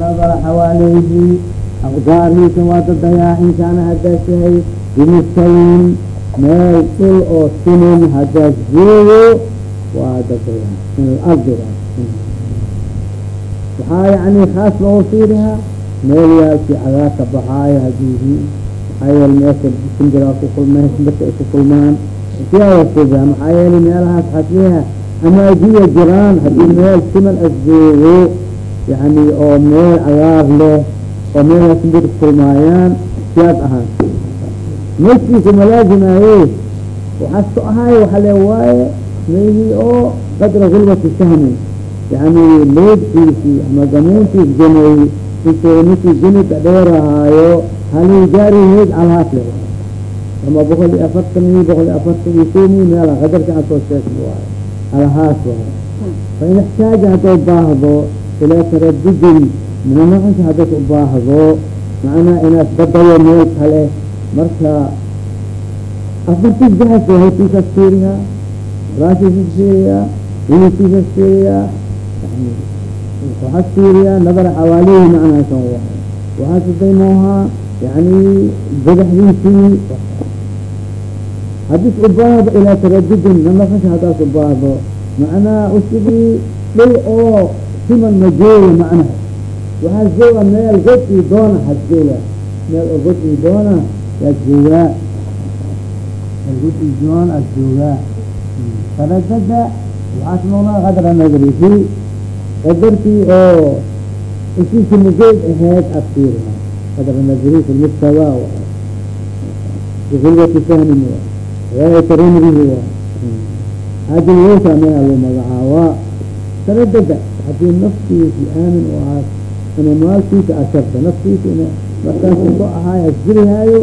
nadara xawaaleyhi aqdaarhiisa waa dadayaa in kaana hadaas yahay bimustawin meel dhul oo simin hadaas joogo waa dadayaa min alardi waxaa yani khaas loo fiirihaa meel yaalki cagaarka baxaayo hadiihi maxaa yeele meesha sindiraa ku kulmeen simbirka ay ku kulmaan siyaawasida maxaa yeele meelahaas xasliha amaajiya jiraan haddii meel siman asjoogo yani oo meel cagaar leh oo meelha simbir ku kulmaayaan siyaas ahaan. Meskiisa malaazimaye waxaas ku ahaayo waxa le waaye meelii oo qadra gulbati sahmi yani leedkiisi ama gamuuntiis ganay intay ninkii gunida dheerahaayo halii gaariheed alhaas le ama boqol iyo afartan iyo boqol iyo afartan iyo komi meela qadarka aan soo sheegna waayo alhaas waayo ixtaaja hadday baahdo ilaa taradudin minanacinka hadday u baahdo macnaa inaad badayo meel kale marka afartis gaas hatiisas fiiriyaa raashiisas fiiriyaa hilibkiisas fiiriyaa waxaas fiiriyaa nadara xawaalihi macnaasan waay waxaas daymohaa yani badaxdiisii hadis u baahdo ilaa taradudin nanafasha haddaas u baahdo macnaa usigii dhul oo siman ma jooga macnaha. Waxaas jooga meel god ii doona has jooga. Meel oo god ii doona yaad joogaa god ii doon as joogaa taradada waxaas noqdaa qadra nadrihi qadarkii oo isiisi mugeed aheyd adfiiriha qadra nadrihi fi lmustawa bigulbati fahmin riwaayata rumrihi wa haddii weysa mea loo magacaabaa. Taradada haddii naftiisi aamin u ahaa ina maalkiisa asharta naftiisa in markaas ahaay asjirihaayo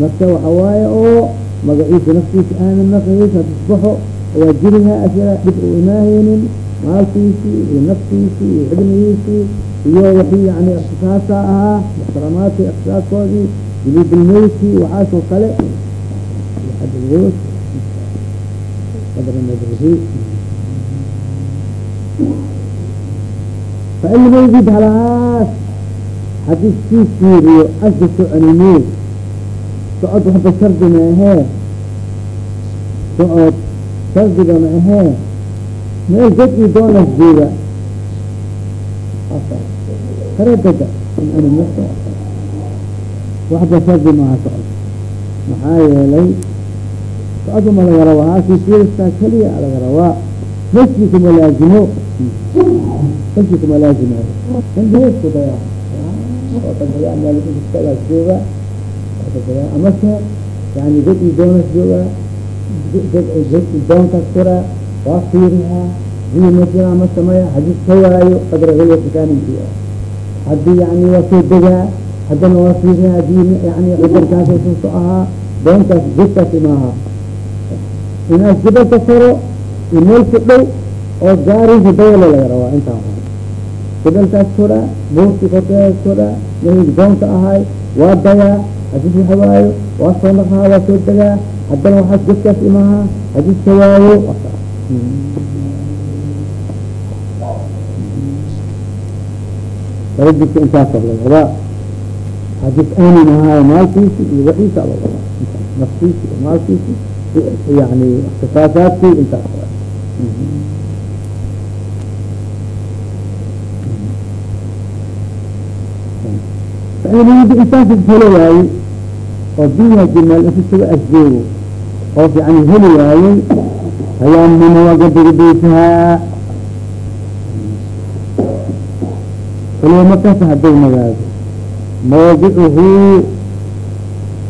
marka waxa waaye oo magaciisa naftiisa aamin naqis hadisbaxo waa jirihaa asira dhib u imaahaynin maalkiisii iyo naftiisii iyo xibnigiisii iyo wixii yani ikhtisaasa ahaa muxtaramaadka ikhtisaaskoodii bilibilmeyti waxaasoo kale fain maydid halahaas haddii sii fiiriyo asda soconime socod waxba shardi ma ahee socod shardiga ma ahee meel god ii doonas jooga taradada in waxba shardi maaha socod maxaa yeelay socodba ma laga rabaa haasii fiiristaa keliya laga rabaa meski kuma meski kuma laazimayo indaisku daya daya meelkalaas jooga daya amase yani god ii doonas jooga god ii doonkas kura waa fiirihaa dii masira ma sameya haddii ka waayo qadra hilwatikaninki haddii yani waa soo degaa haddana waa fiiriha haddii yani qadarkaas suuso ahaa doontaas godkaas imaaha inaad jibalka faro iyo meel ku dhow oo gaarihi dayalo laga rabaa intaa jibalkaas kora buurti korkeedas kora mehig doonka ahay waa dayaa hadis waxa waayo waa soo naqaha waa soo degaa haddana waxaas godkaas imaaha hadis ka waayo taradudka intaasa laga rabaa. Hadis aamin ahaayo maalkiisi iyo waxiisa la rabaa naftiisi maalkiisi yani اktisaasaadkii intaas fainidi intaas heli waayey oo biyaha meel insisaga asjoogo oo yani heli waayey hayaamama wagabigabeysahaa kaliya markaas haday nagaado? Mawadicuhu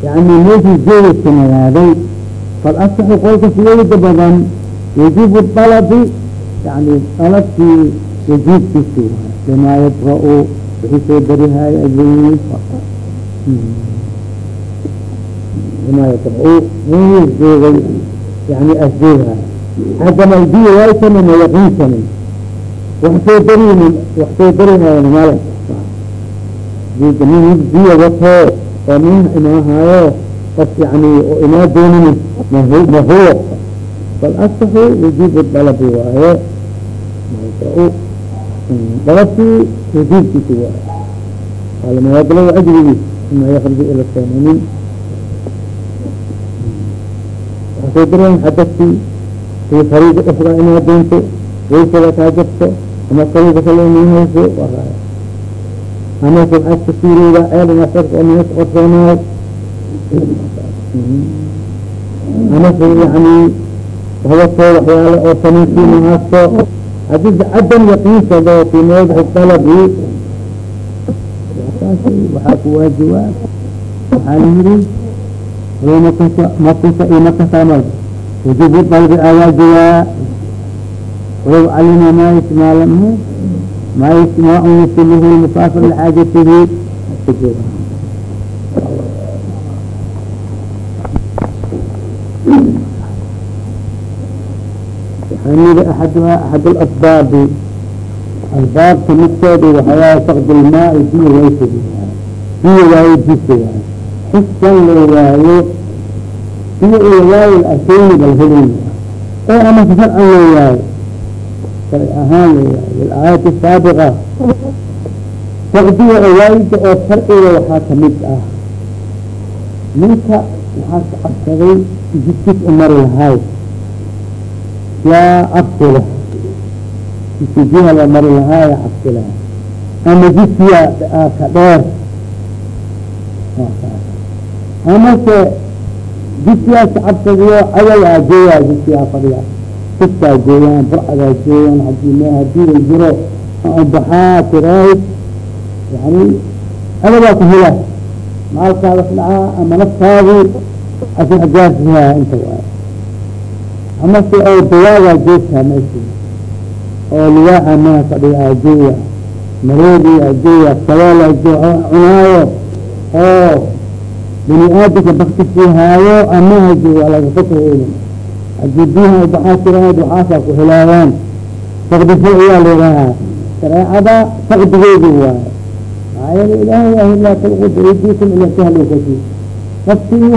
yani meeshii joogaska nagaaday falasaxu qolka siweyda badan yajibu dalabi yani dalabkii yajiibkiisi limaa yadra-u wixii soo darihaay mehiis joogay yani asjooha cadamalbiyo waysanin wayaqiinsanin wax soo darinin wax soo darihayn male nin biyo wato oo nin imahaayo of yani oo imaa doonin mahuwa falasaxu yajibu dalabi waaye dalabkii yajiibkiisi waaye almawadlo ajrigiis uma yakruju ila taymumin waxay dareen xadadkii kii fariida dhexda inaa doonto waysada kaa jabto ama fariida kale inahayso ama subxaad kasiireyda ceel inaad sarka minaas qorsoonaad amase yani wawato waxyaale oo samayntiina haasto haddii cadam yaqiinsado fi mawdici taasi waxaa ku waajibaa waxaa layiri makusa iyo makasamad wujubu dalbi aa waajibaa. Walow calima ma yismaalam ma ma yusilihu musaafir yiri axaduha axad lasbaabi asbaabta midkooda waxawaay faqd ilmaai biyo waysid biyo waayo jisa waay xiskan loo waayo biyo iyo waayo arkeyni bal helin. Oo ama sharcan loo waayo. Sharci ahaan loo waayo. Bilaayati saabiqa. Faqdiga oo waayida oo sharciga waxaa ka mid ah. Ninka waxaa ka cabsaday jidkis umari lahay leh jidki jiha la mari lahaaya cabsi leh ama jidkiya ka dheer. Amase jidkiyaas ka cabsadiyo cadal aa gooyaa jidkiyaa fadhiya kiskaa gooyaan burcadaa gooyaan haddii me haddii ay jiro baxaa tiraahid yani cadabaa ku hela maalkaada ku dhacaa ama amase oo dawaadaa joogtaa meshi oo liwaaxa maha fadhiya ajeeya mareedi ajeeya sawaal ajee cunaayo oo bini aadamka baktisii haayo amaha jooga laga fataheynin haddii biyaha baxaa tirahayd waxaasaa ku helaayaan fakdi sharciyaa leedahaa shareecada fakdigeedi waayo maxaa yeele ilaahay yahi laa tulqu biaydiikum ila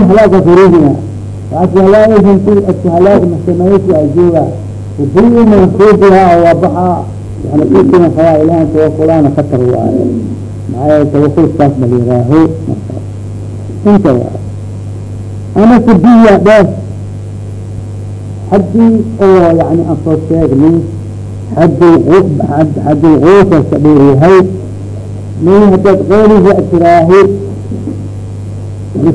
halaaga furihina waasi halaaganti asku halaag maxkamaysi ajooga ubiyi mansuubiha waa baxaa yani kukina faya ilahan tawakulaana khatar waayo maxaa tawakulkaas maliraaho marka inta waayo ama sibiya dhees haddii oo yani aan soo sheegnay haddii quusa ka dheeryahay mi hadaad qooliga tiraahi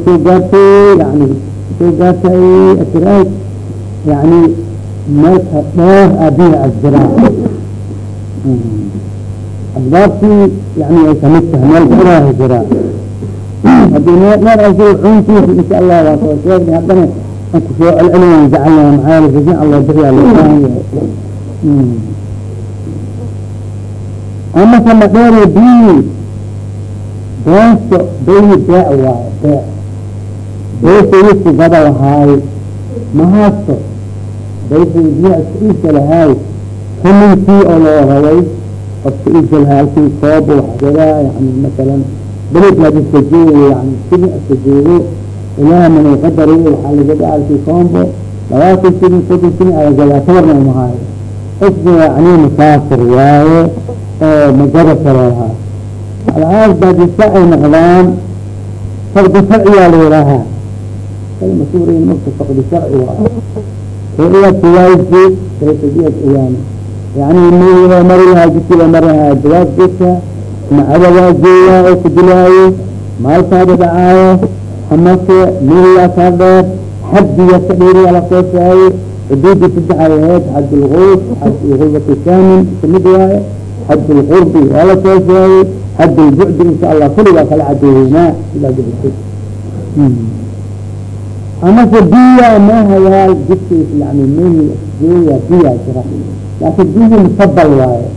soo gaartay yani soo gaartay tiraahi yani meelka dheer abiha asjiraa asbaabtii yani ay ka mid tahay meel dheeraha jiraa haddii meel dheer asjiro cuntiisa insha allah waa soo sheegnay haddana an ku soo celcelina jecalna maxaa yeele rajin allah bixiyaa loo ama sama dheere bii beenso beyi beec waayo beec beysayisku gada lahaay mahaasto beysay biya iska iisa lahaay kaminkii oo loo rabay qofka iisa lahaa halkii koob waxjada yani masalan beled had iska joogo yani sini iska joogo ilaah manay waxaa lagada halkii koombo labaatan sini soddon sini alagadaa tabarna umahaayo yani musaafir waaye oo magada kalehaa alcaas baadisa ay noqdaan sharciyaa la yihaahaa kay masuuriin marka fakdi sharci waa iya tiwaaysi kaysadiyad iyaani yani miga mari lahaa jidkiiba mari lahaa jawaab jirta macada waa jeeyaa oo ku dilaayo maalkaada dhacaayo amase miyaa kaa dheer xaddiga ka dheeriyaa la soo sheegay xuduudi saddex ay ahayd xad lguus xad lgulbati saamin ka mid waaye xad lqurbi waa la sheegay xad lbucdi insha allah kulligaa kala cadeeyeynaa ilaa amase biya mahayaal jidkiis yani mihi jeeya biya jira. Laakin biyi musabal waaye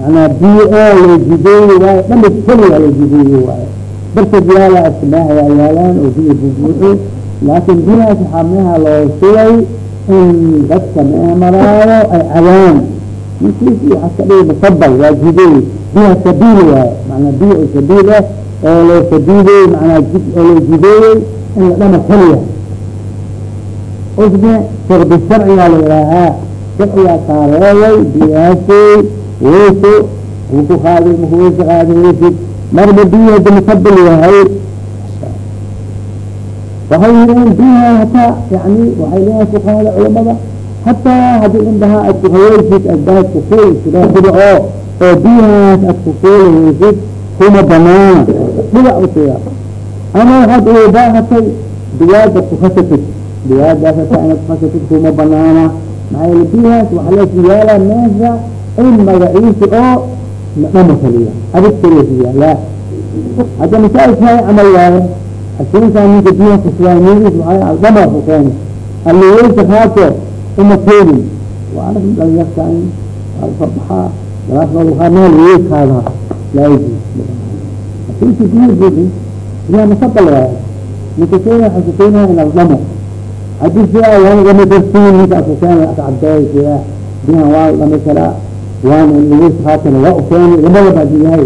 manaa biyo oo loo jideeye waaye dhamid keliga loo jideeye waaye darteed yaalla asmaaha yaalaan oo biyo bubuuxi laakin biyahaas waxaa meha loo sugay in dadka meha maraayo ay cadaan ninkiis waxaa ka dhigi musabal waa jideey biyaha sabiil waaye manaa biyo sabiil ah oo loo sabiiley manaa jid oo loo jideeyey in la dhama keliya usne fakdi sharcigaa la yihaahaa sharcigaa kaareeyay biyahaasey weyso ku qaadi maku weysa qaadi weysid marba hadi mukabil yahay waxay yireen biyaha hataa yani waxay leeyahay fuqahada culamada hataa haddii indhahaa ad kuhaweysid adbaad kufuul sidaa sida oo oo biyahaas ad kufuulhaysid kuma banaana dhigac usiya ama waxaad ubaahatay digaada kukasatid digaadaas hataa inaad kukasatid kuma banaana maxaa yele biyahaas waxaa leesiyaala meesha in magaciisi oo dhama kaliya adig kaliya la hadda masaailkaa camal waaye asinkaa ninka biyaha kusugaanidis waaa dhama kukeeni alaweysa haato uma keenin waana dhalinyartaan alfabaxaa galaasnoodukaa meel weekaada laaji asinka biya budi biyaha masabal waaye ninka keena xasukeynaa in aldhamo haddii sidaa waanagama darsiin ninka akukeena akcadeey sidaa biyahan waa dhami karaa waana haatan waa ukeeni labadaba haddii yahay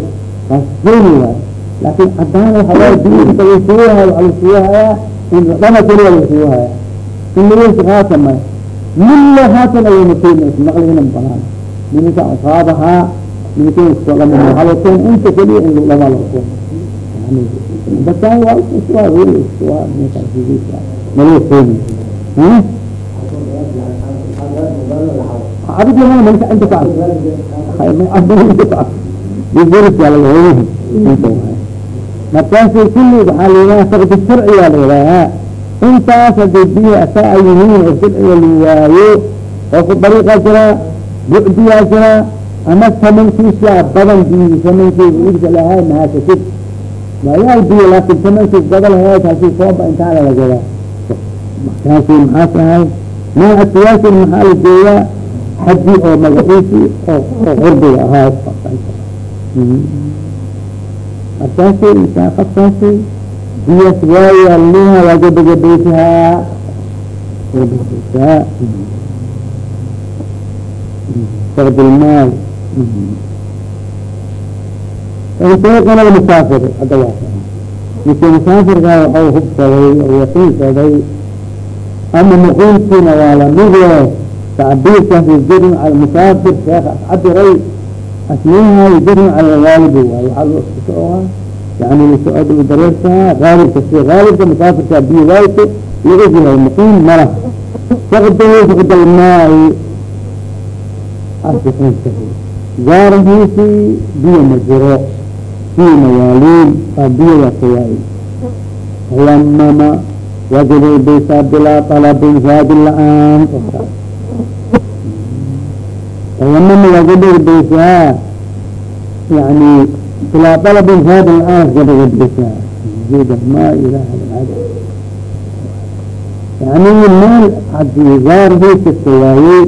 kaas keeni waaye laakin cadaan waxawaaye biyihiisa lasuuhayo waa lasuuhayaa in dhama keliya lasuuhaya in haatan may milla haatan ayayna keenaysa naqligina banaan. Minka asaabahaa minkalamahalokeen inta keliya in lama lokeen yani bataan waa isua wel isua maloo keeni adig lama manka inta ka markaasi kulli waxaa layihaha fakdi sharciyaa layidhaahaa intaas haday bihi asaa ay yihiin oo sharciga la waayo oo ku dariiqa jira bucdiyaa jira ama samankiisa badan bihi samankiisa idka lahay mahasatid waayaal biyo laakin samankiis badal heed hasii sooba intaana la jira markaasi maxaa tahay? Nooca siyaasin maxaa la jeeyaa xadi oo magaciisi oo qurbiga ahaa markaasi intaa qafkaasi biyas waayaalniha waa gabagabaysahaa gabagabaysaa faqd ilmaal intaqana musaafir hadda waa ninkii musaafirkaa waxau hubsaday oo yaqiinsaday ama muqiimkiina waa lamide tacbiirkaas yajrun cala musaafir sheekh ascabiray asmiha yajrun cala gaalibi waay waxaa loo iskasooa yani u dareertaa gaalibka si gaalibka musaafirka biyo waalka la ogyahay muqiim mala faqdahu faqdalmaai asiqinsahu gaarahiisi biyo ma jiro biyo mayaaliin waa biyo waa tayamama wajadaybaysaa bilaa talabin raadin la'aan tayamama wajadaybaysaa yani bilaa dalabin raadin la'aan gabagabeysaa juda ma ilaha yani meel haddii gaarahiisa kawaayey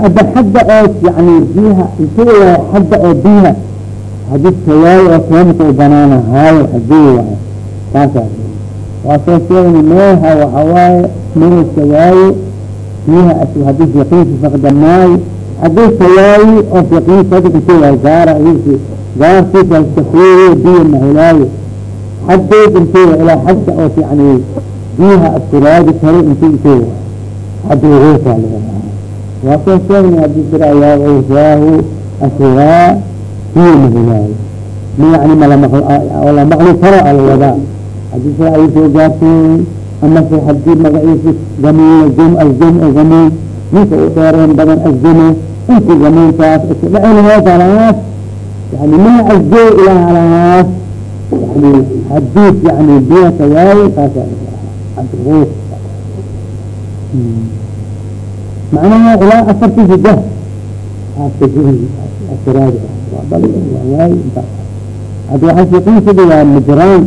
hadda xagga oo yani biyaha intuu waay xagga oo biyaha haddii tawaayo oo toomka u banaanahaayo haddii waay taasaa waa soo sheegay meeha waxawaaye meel tawaayo biyaha haddii yaqiinsi faqda maayo haddii tawaayi oo yaqiin intuu waay gaara idinki gaarkiisa biyo mahelaayo xaggeed intuu ilaa xagga oo yani biyaha astiraadi karo intu intuu waay haddii ruusaa laga waa soo sheegna haddii jira yaa awsaahu yani mala maqli karo alawadaa haddii jira ay soo gaarteen amase haddii magaciisi gamiin jum azum gamiin ninka u dheereen badan azume inti gamiintaas dhacnheedalaas yani ma azoo ilaa halaas yani hadiis yani biyaha kawaaye kaasa adruus macnaha ilaa afarti sidah asiraad waxaa siqiisidi waa majraan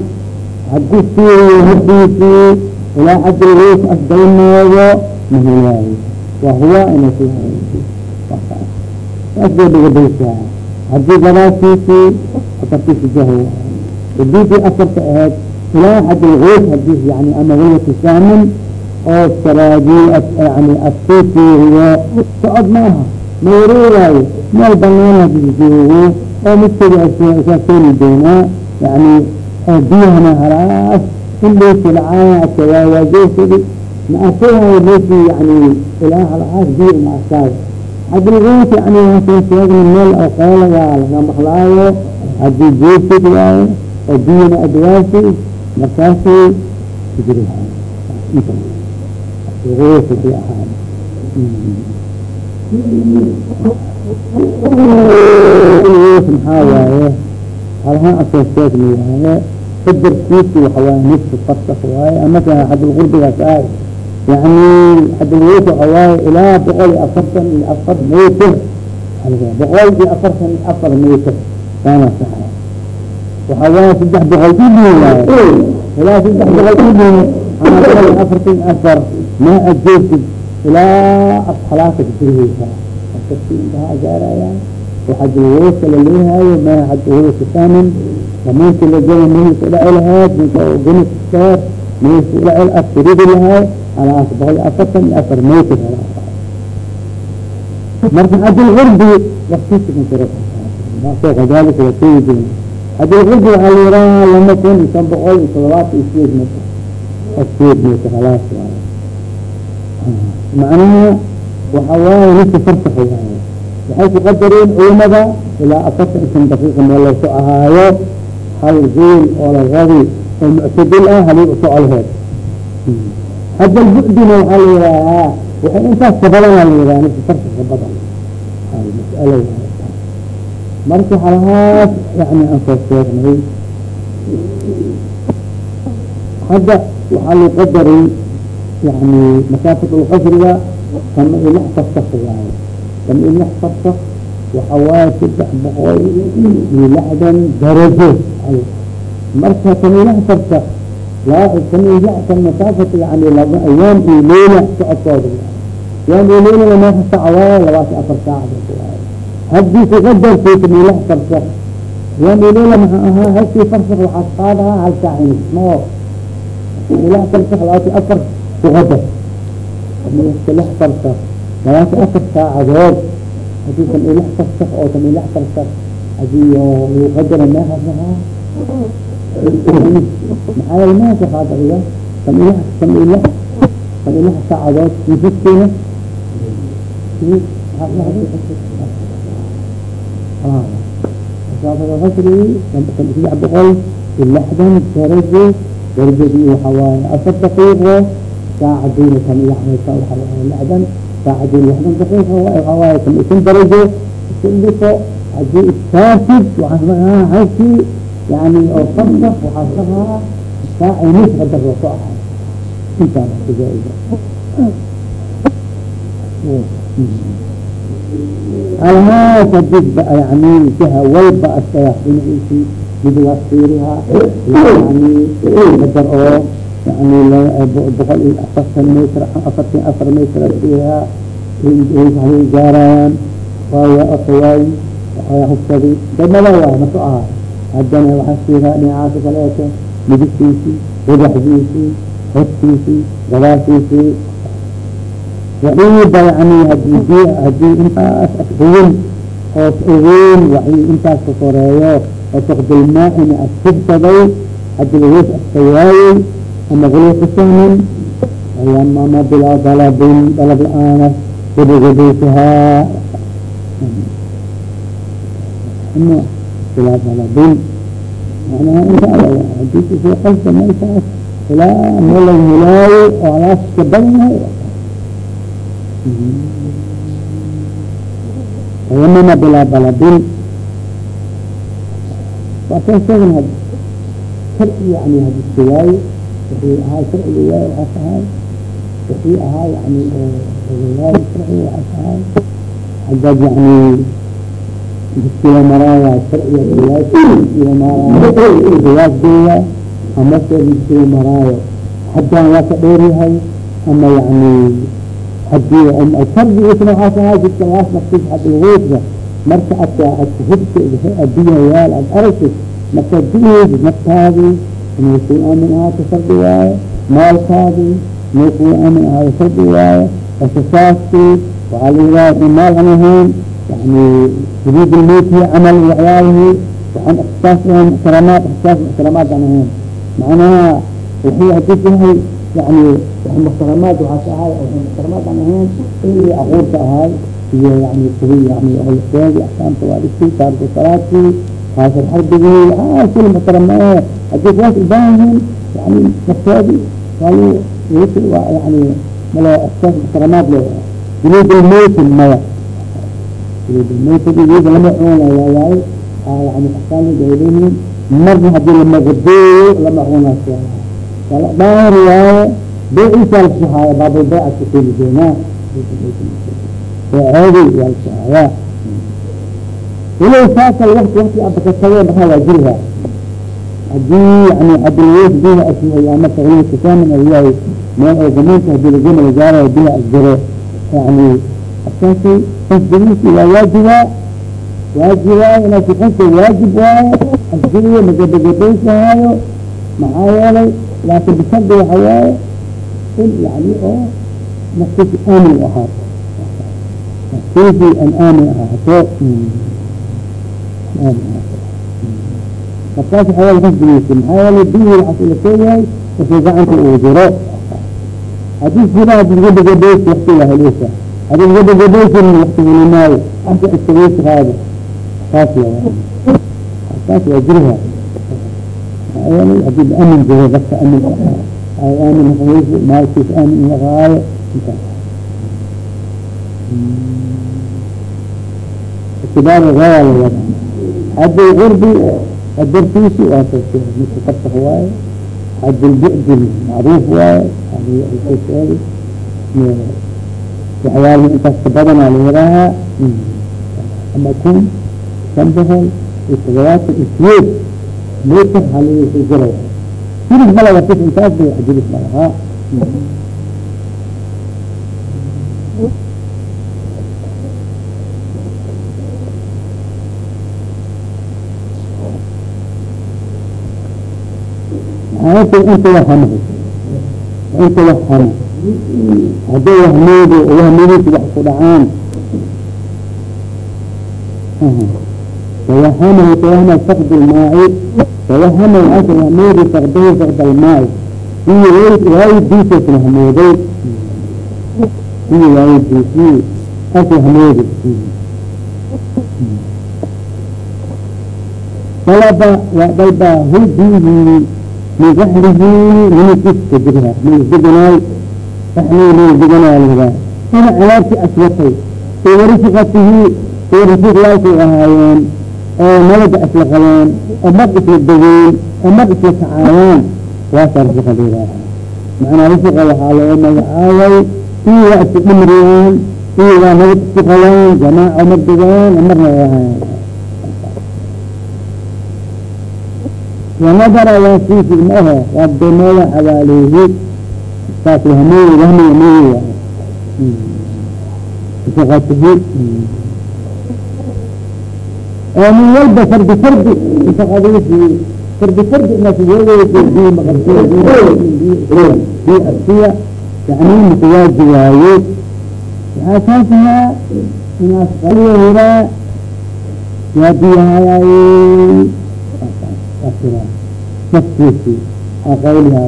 haddii si hadiisii ilaa xaddi ruus asdaynoodo mahelaayo wahuwa saas bay dhagabaysaa haddii gadaasiisii afarti sidah hadiisii afarta ahayd ilaa xaddi ruus haddii yani ama walwati saamin oo saraadi yani asfiiriyo socod ma aha ma meel banaan haddii joogo oo midkadi saa keeni doonaa yani biyahana halaas in leysi lacaaya akawaawaajeysid ma yani ilaa halaas biyo ma arkaayo yani waasoo sheegna meel oo laga maqlaayo haddii jeesid waayo oo biyana adwaasi xadilgoos waxay ahaay maxaa waaye halahaan asoo sheegna waaye qadarkiisu waxawaaye nisfu fasak waaye. Amaka xadilqurbigaas ahay yani xadilgoos waxawaaye ilaa boqol iyo afartan iyo afar maytir boqol iyo afartan iyo afar maytir waana saxa waxa waaye saddex boqol idin waaye. Ilaa saddex boqol idin ama boqol iyo afartan iyo afar. Maa ajeesid ilaa afxalaaka kujirheysa intaha gaarayaan waxadilgooska laleehayo maa xadilgooska saamin damaanki lajaba mehiisa dhaci lahayd ninka gunisaar mehiisa dhaci aftiridi lahay alaas boqol iyo afartan iyo afar maytir marka xadilgurbi waktiisa kujira kadalika watayidin xadilgurbi waxaa la yiraha lama kun iyo shan boqol iyo todobaatan iyo sideed mitr sideed mitr alaas waaye macnaha waxa waaye ninka farsax waaye waxay ku qadareen culimada ilaa afartan daqiiqa meel la soo ahaayo hal zuul oo la rabi oo muctadil ah halii usoco laheed hadda bu-dina waxaa la yidhaahaa waxay intaas ka badan aa la yidhaha ninka farsax ka badan mas'alo marka halahaas yani aan soo sheegnay hadda waxaa lagu qadaray yani masaafat lqasriga kama lix farsak waaye kama lix farsak waxa waaye saddex boqol iyo lixdan darajo. Marka kama lix farsak kama kan masaafat yani laba ayaam iyo leyla socodkooda ayaam iyo leyla lama sac waaye labaatan afar saac waaye haddii kuqadartay kama farsak ayaam iyo leyla maxaa ahaa halkii farsak waxaad qaadahaa hal saac lix farsak labaatan afar kuqadar lix farsak labaatan afar saacadood haddii kan lix farsak oo kan lix farsak haddii lagu qadara meehasahaa maxaa yel meesha qaadariga kan lix kan lix kan lix saacadood nifiskeena asri kan saddex boqol iyo lixdan darajo. Darajadii waxa waaye afar daqiiqo saacadiina kan waxa lixdan saacadiin lixdan daqiiqa kan isan darajo isan dhifo haddii iskaasid waxaa samaa halkii yani oo farsak waxaa samaa saaci nis qadar oo ku ahay intaan kujaa-iza alhaas haddii yani jaha walba asaga dhinaciisi midigaas fiirihaa yani qadar oo yani boqol iyo afartan metr afartan afar metr fiirihaa gaarayaan waaya oqawaay waaya hubsadi dadnaba waay masu aha haddana waxaa fiirihaa dhinacaasi kaleeto midigtiisii wadaxdiisii hortiisii gadaashiisii waciiba yani haddii haddii intaas asqoyin oo ogeyn waxii intaas ka koreeyo oo sokdilmaa-ina asfugsaday haddii lagoos aska waayey ama guluuqa sahmin ayamama bilaa dalabin dalab la'aana gabagabeysahaa bilaa dalabin macnaha inta haddii soo qalsa meeshaas ilaa meel laga helaayo oo alaas ka badan yahay tayamama bilaa dalabin. Waa soo sheegan had yani hadiska waaye wixii ahaa sharciga waaye waxaas ahaay wixii ahaa yani waaye sharciga waxaas ahaay hadaad yani diskila maraaya sharciga waaye diskila maraayo riwaasgeeya amase diskila maraayo haddaan waa ka dheer yahay ama yani haddii shardigiisna waxaas ahaay jidka laas naftis hadilguusba marka adka adka hubka aad aragtid marka dueedi naftaadii inay kuu aamin ahaato shardi waaye maalkaadii inay kuu aamin ahaato shardi waaye asasaaskii waxaa la yidhaha maal aan ahayn yani junuud ilmeytihi camal waxyaalihii waxaan ixtisaas ahayn muxtaramaad ixtisaas muxtaramaad aan ahayn macnaha wixii haddii yahay yani muxtaramaad waxaas ahaay muxtaramaad aan ahayn ilii aquurka ahaay iyo yani yani olkeedi axkaamta waa dhigtay taarku salaadkii kaasir xarbigii waxaa kuli muxtaramae haddii kuwaas ubaahan yani nafteedi waa waa yani malo askaas muxtaramaad le junuud lmaytin maya junuud lmaytin iyada lama cunaya waaye yani axkaamda ay leeyihiin marna haddii lamagadeeyo lama cunaas daahir waaye beeciisa alkuhaaya baabulbayca kukeeni doonaa beeceedi waa lkuhaaya walow saakal wakti wakti abakasade maxaa waa jirha haddii yani adilweys biha asmay ama taqliid kutaamin ayahay meel oo gamaanka haddii laguna wasaaraya biha asjiro yani asaasi qasdigiisi waa waajibaa waajibaa inaasi qasdi waajib waaye asjiriyo magabagabaysahaayo maxaa yeelay laakin bishardi waxa waaye in yani oo naftiisi aamin ahaato naftiisi an aamin ahaato markaas waxa wal qasdigiisi maxaa yeelay bihi waxaas ila sheegahay markuu gacanta uu jiro. Hadii sida haddii gabagabaysi wakti waa heleysa haddii gabagabaysin wakti heli maayo anta istageysi qaado saas la saas waa jirha maxaa yeelay haddii amin jiro dadka amin ay aamin haqaysi maalkiis aamin haqaayo intaas. Itibaar gaaya la wada haddii qurbi qadartiisi waa kabsah waaye xadulbucdin macruuf waaye sheegi waxyaala intaas ka badanaa la yarahaa ama kun shan boqol iyo todobaatan iyo siyeed meter halisu jira jiris malaga intaas bay jiris malahaa inta inta wahamo inta wahamo hadday wahmoodo wahmadiisa wax ku dhacaan tawahamahu tawahama faqd lmaaci tawahamahu asa wahmoodi faqdahu faqd almaaci iyo waayidiisas wahmooday iyo waayidiisi as wahmoodi dalaba dalba hulbihi min zahrihi minkiska jirha minsiganaay saxnii minsiganaay lagaa ina alaabti aswatay oo warifqatihi oo rafiiqyaalku ahaayeen oo nalaga isla qabeen oo mag isla degeen oo mag isla kacaayaan waasaa rafiqa leedaha macnaa rafiqa waxaa loo magacaabay ii waa isku dhimriyaan ii waa nabad isku qabaan jamaaco ma degaan marna ay ahaayeen wanadara waa waa demooda xabaaleehi saas wahmey wahmi wamey waay nafaqatihi oo min walba fardi fardi nafaqadiisi fardi fardi inaas weegeysa bi maqabsiya bi asiya yani mutawaaji waaye waxaa saasahaa inaas qalihiraa waa biyahayaay naftiisi qawliha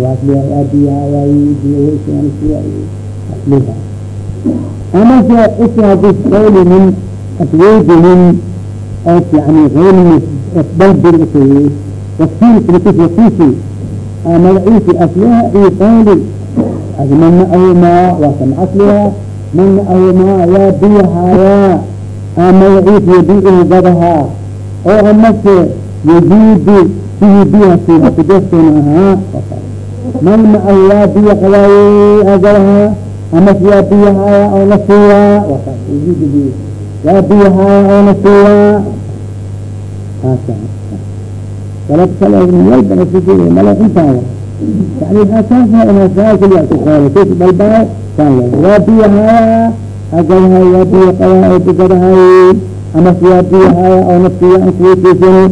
asliha amase isi haddii qawli min asweydihin oo yani ayr dalbir wasiil kis wasiisi magaciisi asliha iyo qawli mana ahumaa waa kan asliha mana ahumaa yaa biyahayaa magaciisi yabiihu gadahaa oo amase yajiidi sihi biyasi kudeefteena ahaa man macahu yaa biya qabaaye agalahaa amas yaa biyahaaya oo la siiyaa yaa biyahaaya oo la siiyaa galab kale walbana sidi mala intaan yani asaasa inaa saa keliya ku qaado kes dalbaa saan yaa biyahaaya agalahaa yaa biya qabaa oo bigadahay amas yaa biyahaaya oo la siiya an kuweysiisani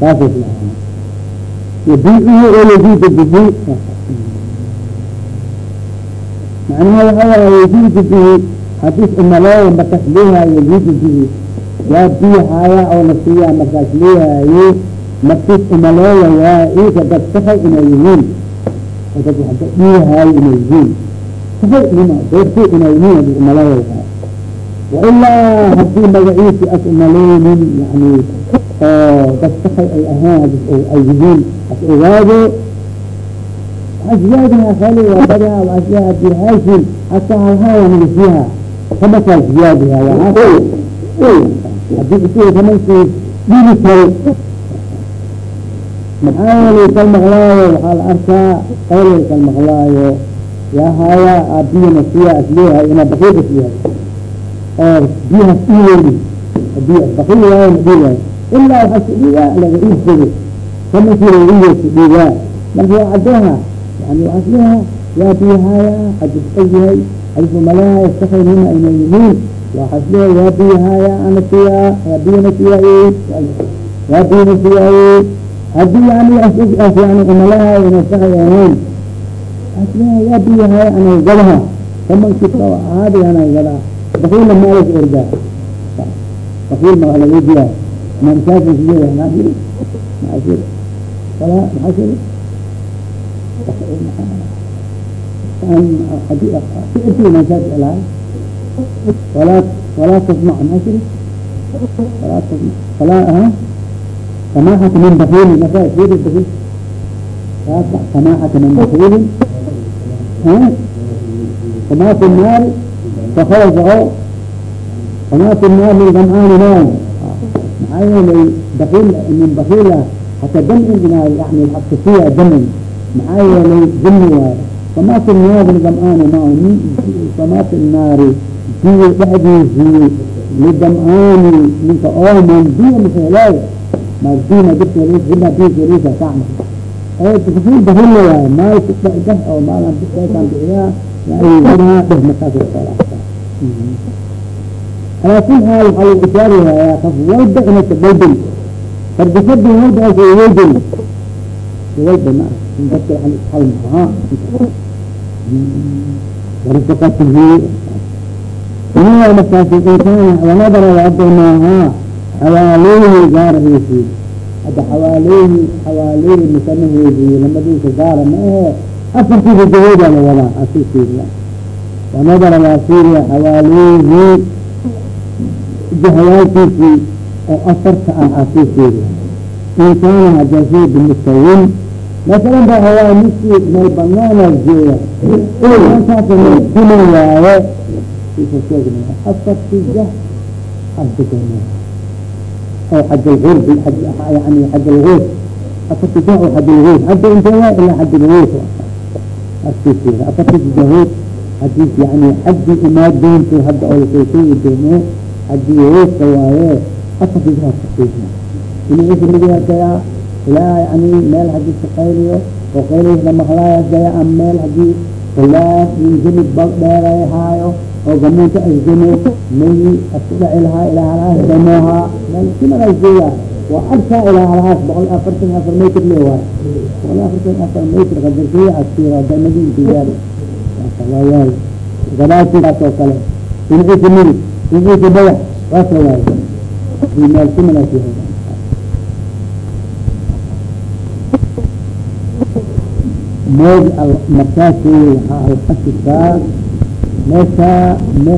waxyaalaha saas yabiicuhu oo yaziida bihi macnaha waxa waay yaziida bihi hadis imalooya markaas leeyahay yaziida bihi waa biyahaaya oo la siiyaa markaas leeyahaye markis imalooya waa ika dad safay inay yihiin dad wada dhiihaayo inay yihiin sahay nima doorti inay nin umalayo wailaa haddii magaciisi as umalaynin yani oo dad sahay ay ahaan ay yihiin as ogaado ziyaadaha hali wabada ashyaa bihashin hata halhaa nagasiha kamakaa ziyaadiha haddii isi kamankii dhili karo maxaa yeelay kal maqlaayo waxaa la arkaa qaylay kal maqlaayo yaa haya aabiyana siya asleeyahay ina bakiil is leeyahay biyahaas iweyni haddii bakiil waayo madhiigayo ilaa waxaa kudhigaa laga iibsado kamankii laga iibso dhigaa marka waa cadeha yani waxaa isleeyaha yaa biyahaya hadis og yahay hadis umalaaya sakay nina ayna yihiin waxaa is leeyahay yaa biyahaya ana siyaa yaa biyana siyaay yaa biyana siyaay haddii yani as yani umalahay ina sakay ahayn asleeyaha yaa biyahaya ana gadaha kamankii ahaadi ana gadaa bakiila maalas ordaa bakiil ma laga diyaa mamsaasa sileeyahay naadiri maasir wala maxaa siri ficilkii mamsaas ilahay walaa walaa tasmac maxaa siri walaa tasmac walaa aha samaaxata min bakiilin markaa siri bakiil samaaxata min bakiilin كما في النار فخرجه كما في النار للظمآن نار معايا بخيل من بخيلة حتى دم يعني الحق فيها دم معايا لي دم كما في النار للظمآن نار كما في النار في بعده للظمآن من كأومن دي مثلاي ما دينا جبت ليش هنا دي جريسة تعمل ايه بخيل بخيل ما يستطيع ده او ما لم تستطيع كان بإياه يعني به مساجد الصلاة ala kul xaal waxaa lagu ishaarayaa qof walba inay sabdaydan farjafada walbaas weydan walba ma dadka waxaa isxal maxaa warifaqatihi inaa markaasi inkaana wanadara fiiriya wanadara waa fiiriya xawaaleyhi jahayaalkiisii oo afarta ah asii fiiriya in kaana hadasee bimustawin masalan ba hawaa miskii meel banaana jeeda markaasa meel kuma waaye afartii jah asdegana oo xaj algurb yani xaj alguus afartii jah oo xaj alguus hadda intee waa ilaa xaj alguus arkiisa afartis jahood haddii yani xaddi imaa doonto hadda oo la soo doono haddii hooska waaye ina isrigayaa ilaa yani meel haddii kaqayliyo oo qaylihiisa maqlaaya gaya am meel haddii kalaas injimid bal dheeray oo gamuunta asdamo mayi asku dhaci lahaa ilaa halaas damohaa meel simanasgeeya waa arkaa ilaa halaas boqol afartan afar metr le waay boqol afartan afar metr qadarkiya askira damadinkiyaal waayaal gadaashidaas oo kale dhinaciisa midig dhinaciisa badax waasa waay meel simanas yahay moog me